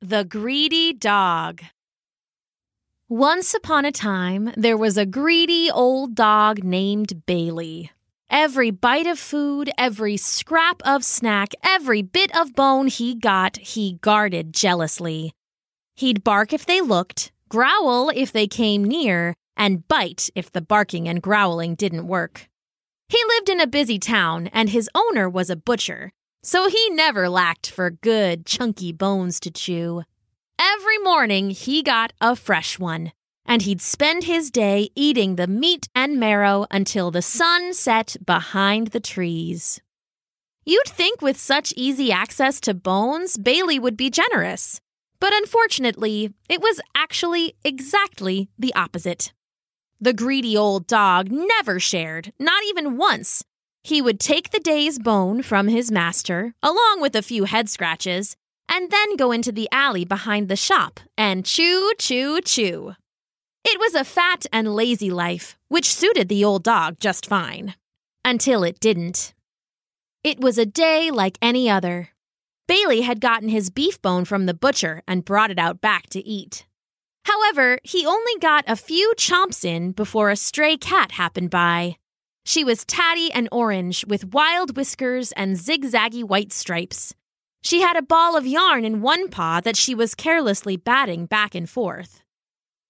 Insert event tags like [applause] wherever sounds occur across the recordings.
The Greedy Dog. Once upon a time, there was a greedy old dog named Bailey. Every bite of food, every scrap of snack, every bit of bone he got, he guarded jealously. He'd bark if they looked, growl if they came near, and bite if the barking and growling didn't work. He lived in a busy town, and his owner was a butcher, so he never lacked for good, chunky bones to chew. Every morning he got a fresh one, and he'd spend his day eating the meat and marrow until the sun set behind the trees. You'd think with such easy access to bones, Bailey would be generous. But unfortunately, it was actually exactly the opposite. The greedy old dog never shared, not even once, he would take the day's bone from his master, along with a few head scratches, and then go into the alley behind the shop and chew, chew, chew. It was a fat and lazy life, which suited the old dog just fine. Until it didn't. It was a day like any other. Bailey had gotten his beef bone from the butcher and brought it out back to eat. However, he only got a few chomps in before a stray cat happened by. She was tatty and orange, with wild whiskers and zigzaggy white stripes. She had a ball of yarn in one paw that she was carelessly batting back and forth.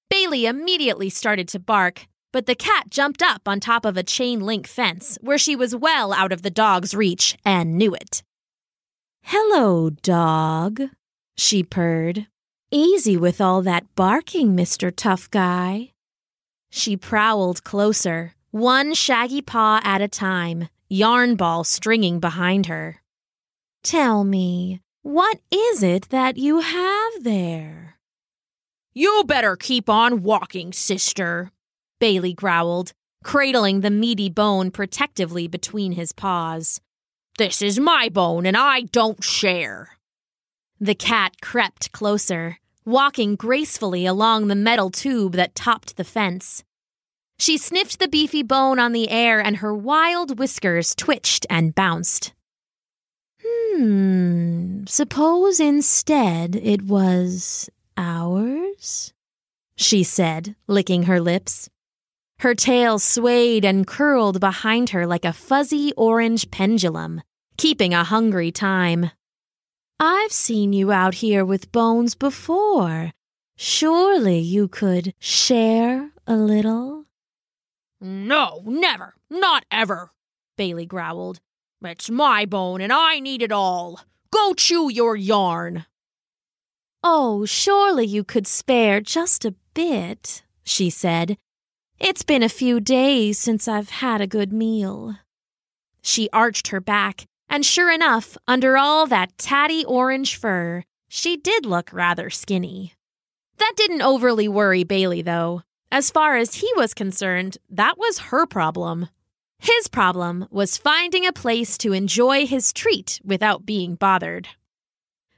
Bailey immediately started to bark, but the cat jumped up on top of a chain link fence where she was well out of the dog's reach and knew it. Hello, dog, she purred. Easy with all that barking, Mr. Tough Guy. She prowled closer, one shaggy paw at a time, yarn ball stringing behind her. Tell me, what is it that you have there? You better keep on walking, sister, Bailey growled, cradling the meaty bone protectively between his paws. This is my bone and I don't share. The cat crept closer, walking gracefully along the metal tube that topped the fence. She sniffed the beefy bone on the air and her wild whiskers twitched and bounced. Hmm, suppose instead it was ours? She said, licking her lips. Her tail swayed and curled behind her like a fuzzy orange pendulum, keeping a hungry time. I've seen you out here with bones before. Surely you could share a little? No, never, not ever, Bailey growled. It's my bone and I need it all. Go chew your yarn. Oh, surely you could spare just a bit, she said. It's been a few days since I've had a good meal. She arched her back, and sure enough, under all that tatty orange fur, she did look rather skinny. That didn't overly worry Bailey, though. As far as he was concerned, that was her problem. His problem was finding a place to enjoy his treat without being bothered.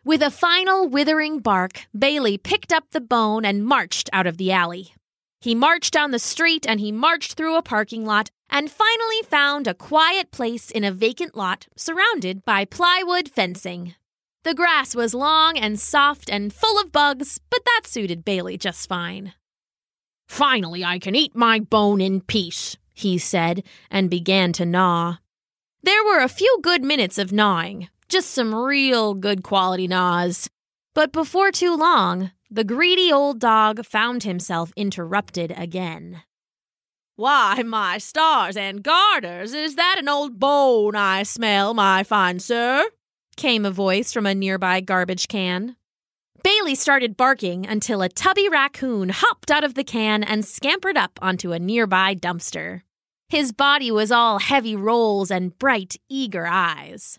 With a final withering bark, Bailey picked up the bone and marched out of the alley. He marched down the street and he marched through a parking lot and finally found a quiet place in a vacant lot surrounded by plywood fencing. The grass was long and soft and full of bugs, but that suited Bailey just fine. Finally, I can eat my bone in peace, he said, and began to gnaw. There were a few good minutes of gnawing, just some real good quality gnaws. But before too long, the greedy old dog found himself interrupted again. Why, my stars and garters, is that an old bone I smell, my fine sir? came a voice from a nearby garbage can. Bailey started barking until a tubby raccoon hopped out of the can and scampered up onto a nearby dumpster. His body was all heavy rolls and bright, eager eyes.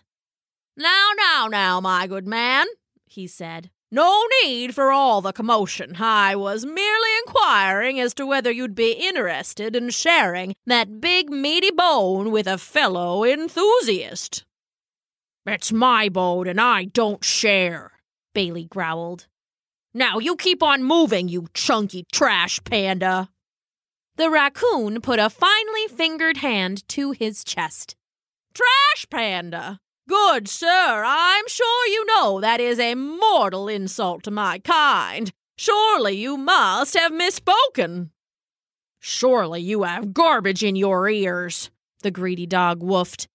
Now, now, now, my good man, he said. No need for all the commotion. I was merely inquiring as to whether you'd be interested in sharing that big meaty bone with a fellow enthusiast. It's my bone and I don't share, Bailey growled. Now you keep on moving, you chunky trash panda. The raccoon put a finely fingered hand to his chest. Trash panda? Good sir, I'm sure you know that is a mortal insult to my kind. Surely you must have misspoken. Surely you have garbage in your ears, the greedy dog woofed.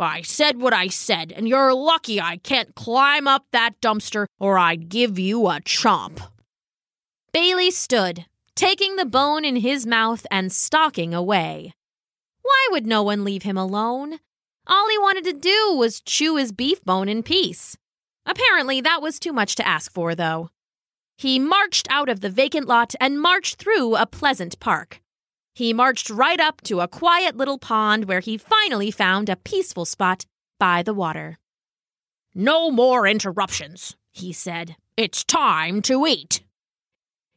I said what I said, and you're lucky I can't climb up that dumpster or I'd give you a chomp. Bailey stood, taking the bone in his mouth and stalking away. Why would no one leave him alone? All he wanted to do was chew his beef bone in peace. Apparently, that was too much to ask for, though. He marched out of the vacant lot and marched through a pleasant park. He marched right up to a quiet little pond where he finally found a peaceful spot by the water. No more interruptions, he said. It's time to eat.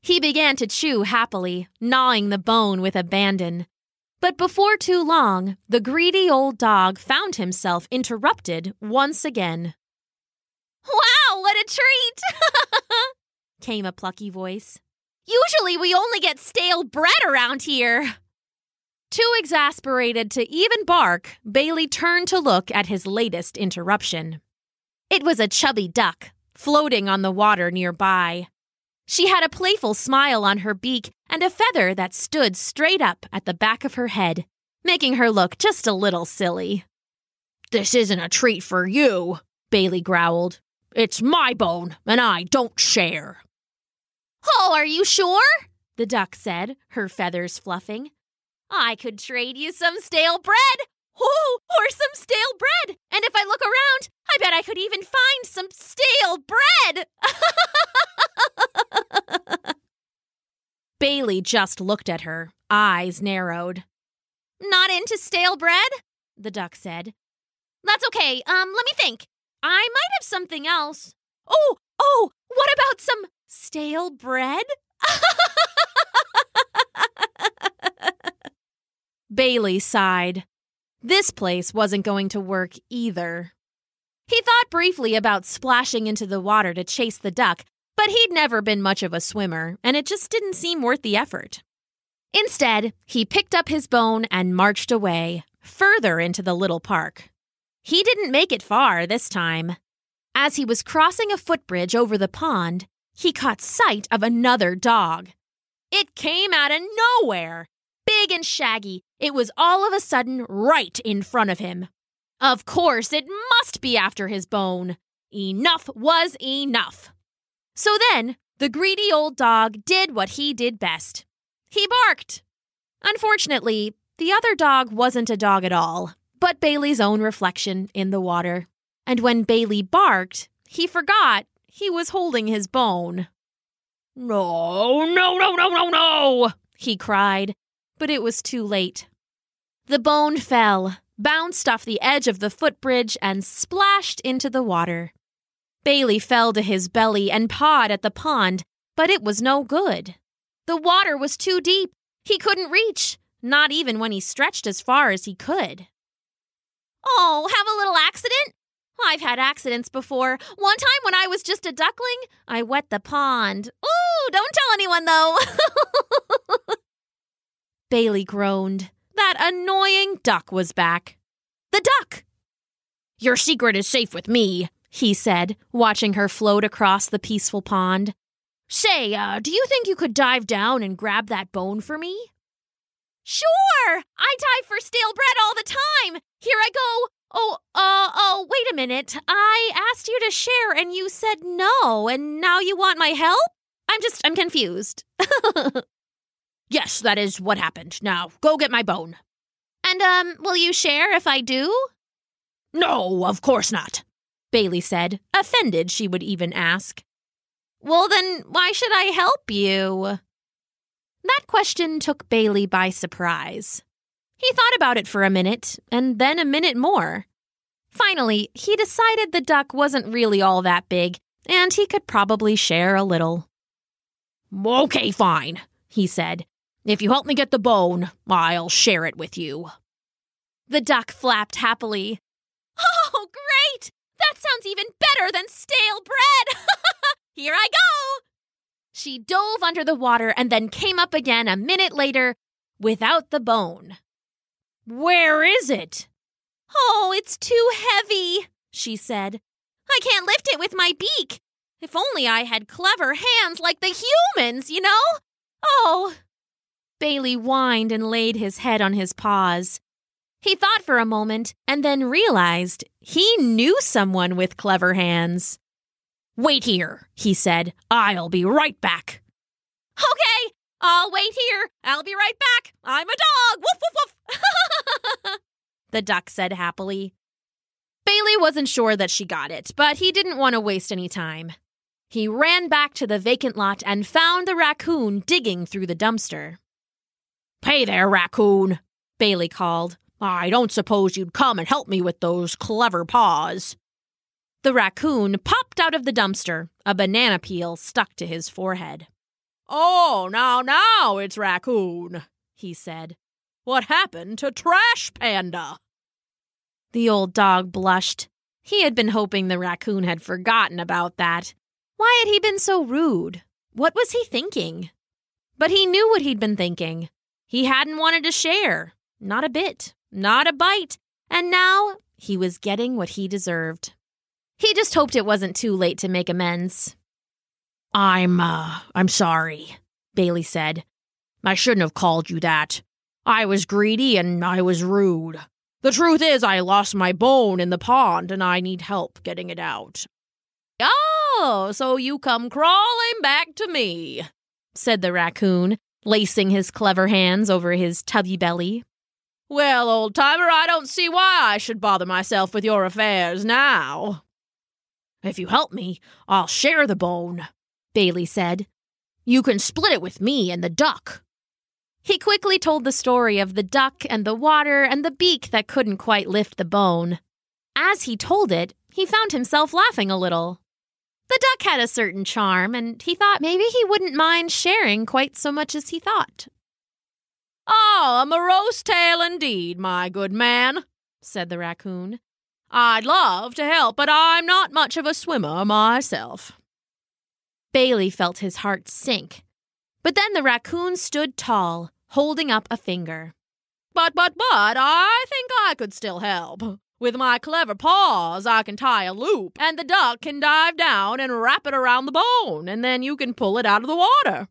He began to chew happily, gnawing the bone with abandon. But before too long, the greedy old dog found himself interrupted once again. Wow, what a treat! [laughs] came a plucky voice. Usually we only get stale bread around here. Too exasperated to even bark, Bailey turned to look at his latest interruption. It was a chubby duck, floating on the water nearby. She had a playful smile on her beak and a feather that stood straight up at the back of her head, making her look just a little silly. This isn't a treat for you, Bailey growled. It's my bone, and I don't share. Oh, are you sure? The duck said, her feathers fluffing. I could trade you some stale bread. Oh, or some stale bread. And if I look around, I bet I could even find some stale bread. [laughs] Bailey just looked at her, eyes narrowed. Not into stale bread? The duck said. That's okay. Um, let me think. I might have something else. Oh, oh, what about some Stale bread? Bailey sighed. This place wasn't going to work either. He thought briefly about splashing into the water to chase the duck, but he'd never been much of a swimmer, and it just didn't seem worth the effort. Instead, he picked up his bone and marched away, further into the little park. He didn't make it far this time. As he was crossing a footbridge over the pond, he caught sight of another dog. It came out of nowhere. Big and shaggy, it was all of a sudden right in front of him. Of course, it must be after his bone. Enough was enough. So then, the greedy old dog did what he did best. He barked. Unfortunately, the other dog wasn't a dog at all, but Bailey's own reflection in the water. And when Bailey barked, he forgot he was holding his bone. No, no, no, no, no, no, he cried, but it was too late. The bone fell, bounced off the edge of the footbridge, and splashed into the water. Bailey fell to his belly and pawed at the pond, but it was no good. The water was too deep. He couldn't reach, not even when he stretched as far as he could. Oh, have a little accident? I've had accidents before. One time when I was just a duckling, I wet the pond. Ooh, don't tell anyone though. [laughs] Bailey groaned. That annoying duck was back. The duck! Your secret is safe with me, he said, watching her float across the peaceful pond. Say, uh, do you think you could dive down and grab that bone for me? Sure! I dive for stale bread all the time! Here I go! Oh, uh, oh, wait a minute. I asked you to share and you said no, and now you want my help? I'm just, I'm confused. [laughs] yes, that is what happened. Now, go get my bone. And, um, will you share if I do? No, of course not, Bailey said, offended she would even ask. Well, then, why should I help you? That question took Bailey by surprise. He thought about it for a minute, and then a minute more. Finally, he decided the duck wasn't really all that big, and he could probably share a little. Okay, fine, he said. If you help me get the bone, I'll share it with you. The duck flapped happily. [laughs] Oh, great! That sounds even better than stale bread! [laughs] Here I go! She dove under the water and then came up again a minute later without the bone. Where is it? Oh, it's too heavy, she said. I can't lift it with my beak. If only I had clever hands like the humans, you know? Oh. Bailey whined and laid his head on his paws. He thought for a moment and then realized he knew someone with clever hands. Wait here, he said. I'll be right back. Okay, I'll wait here. I'll be right back. I'm a dog. Woof, woof, woof. [laughs] the duck said happily. Bailey wasn't sure that she got it, but he didn't want to waste any time. He ran back to the vacant lot and found the raccoon digging through the dumpster. Hey there, raccoon, Bailey called. I don't suppose you'd come and help me with those clever paws. The raccoon popped out of the dumpster, a banana peel stuck to his forehead. Oh, now, now it's Raccoon, he said. What happened to Trash Panda? The old dog blushed. He had been hoping the raccoon had forgotten about that. Why had he been so rude? What was he thinking? But he knew what he'd been thinking. He hadn't wanted to share. Not a bit. Not a bite. And now he was getting what he deserved. He just hoped it wasn't too late to make amends. I'm, uh, I'm sorry, Bailey said. I shouldn't have called you that. I was greedy and I was rude. The truth is, I lost my bone in the pond and I need help getting it out. Oh, so you come crawling back to me, said the raccoon, lacing his clever hands over his tubby belly. Well, old timer, I don't see why I should bother myself with your affairs now. If you help me, I'll share the bone, Bailey said. You can split it with me and the duck. He quickly told the story of the duck and the water and the beak that couldn't quite lift the bone. As he told it, he found himself laughing a little. The duck had a certain charm, and he thought maybe he wouldn't mind sharing quite so much as he thought. Oh, a morose tale indeed, my good man, said the raccoon. I'd love to help, but I'm not much of a swimmer myself. Bailey felt his heart sink. But then the raccoon stood tall, holding up a finger. But, but, but, I think I could still help. With my clever paws, I can tie a loop, and the duck can dive down and wrap it around the bone, and then you can pull it out of the water.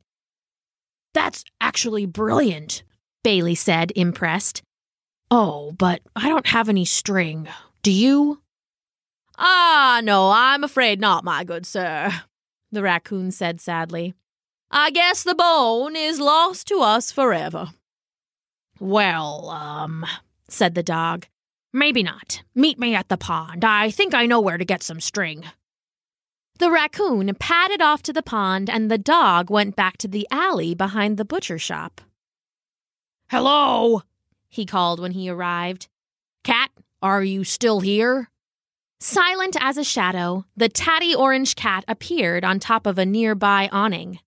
That's actually brilliant, Bailey said, impressed. Oh, but I don't have any string. Do you? Ah, no, I'm afraid not, my good sir, the raccoon said sadly. I guess the bone is lost to us forever. Well, um, said the dog. Maybe not. Meet me at the pond. I think I know where to get some string. The raccoon padded off to the pond, and the dog went back to the alley behind the butcher shop. Hello, he called when he arrived. Cat, are you still here? Silent as a shadow, the tatty orange cat appeared on top of a nearby awning.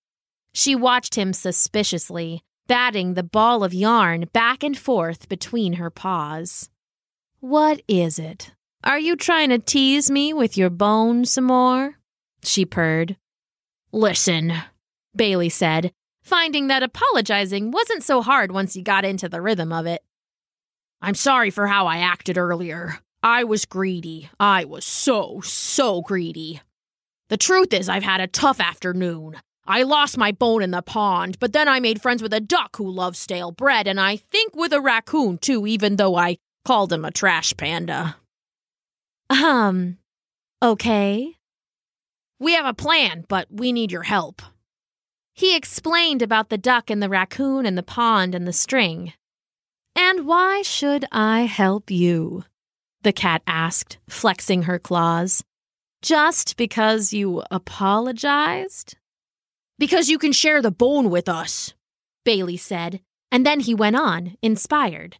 She watched him suspiciously, batting the ball of yarn back and forth between her paws. What is it? Are you trying to tease me with your bone some more? She purred. Listen, Bailey said, finding that apologizing wasn't so hard once he got into the rhythm of it. I'm sorry for how I acted earlier. I was greedy. I was so, so greedy. The truth is, I've had a tough afternoon. I lost my bone in the pond, but then I made friends with a duck who loves stale bread, and I think with a raccoon too, even though I called him a trash panda. Um, okay. We have a plan, but we need your help. He explained about the duck and the raccoon and the pond and the string. And why should I help you? The cat asked, flexing her claws. Just because you apologized? Because you can share the bone with us, Bailey said, and then he went on, inspired.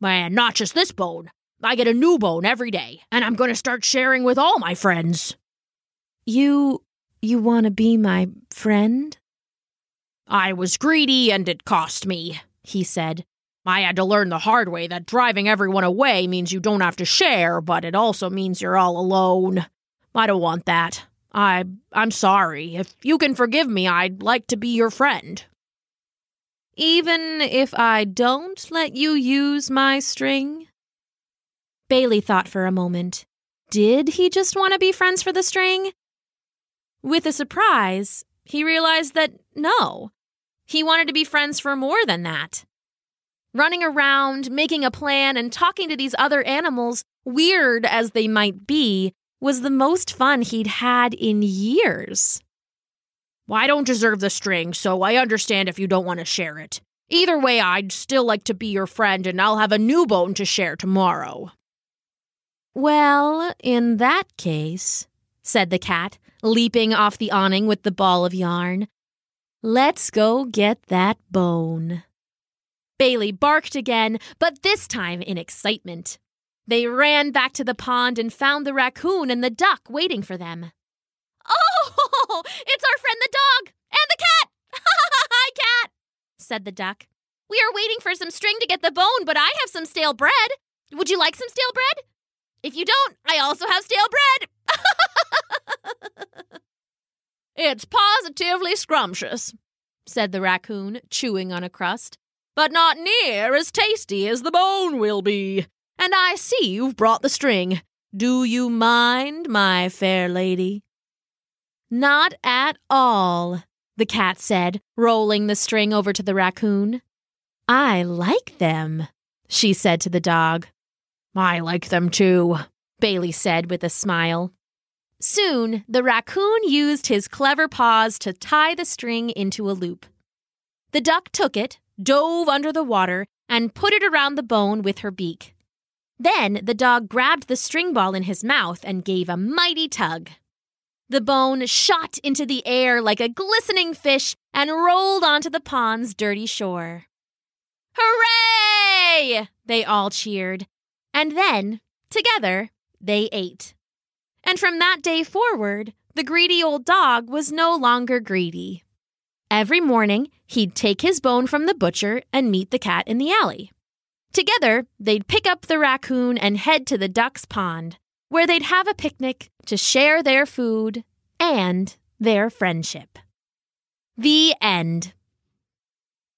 Man, not just this bone. I get a new bone every day, and I'm going to start sharing with all my friends. You. you want to be my friend? I was greedy and it cost me, he said. I had to learn the hard way that driving everyone away means you don't have to share, but it also means you're all alone. I don't want that. I I'm sorry. If you can forgive me, I'd like to be your friend. Even if I don't let you use my string? Bailey thought for a moment. Did he just want to be friends for the string? With a surprise, he realized that no, he wanted to be friends for more than that. Running around, making a plan, and talking to these other animals, weird as they might be, was the most fun he'd had in years. Well, I don't deserve the string, so I understand if you don't want to share it. Either way, I'd still like to be your friend, and I'll have a new bone to share tomorrow. Well, in that case, said the cat, leaping off the awning with the ball of yarn, let's go get that bone. Bailey barked again, but this time in excitement. They ran back to the pond and found the raccoon and the duck waiting for them. Oh, [laughs] it's our friend the dog and the cat. [laughs] Hi, cat, said the duck. We are waiting for some string to get the bone, but I have some stale bread. Would you like some stale bread? If you don't, I also have stale bread. [laughs] it's positively scrumptious, said the raccoon, chewing on a crust, but not near as tasty as the bone will be. And I see you've brought the string. Do you mind, my fair lady? Not at all, the cat said, rolling the string over to the raccoon. I like them, she said to the dog. I like them too, Bailey said with a smile. Soon, the raccoon used his clever paws to tie the string into a loop. The duck took it, dove under the water, and put it around the bone with her beak. Then the dog grabbed the string ball in his mouth and gave a mighty tug. The bone shot into the air like a glistening fish and rolled onto the pond's dirty shore. Hooray! They all cheered. And then, together, they ate. And from that day forward, the greedy old dog was no longer greedy. Every morning, he'd take his bone from the butcher and meet the cat in the alley. Together, they'd pick up the raccoon and head to the duck's pond, where they'd have a picnic to share their food and their friendship. The end.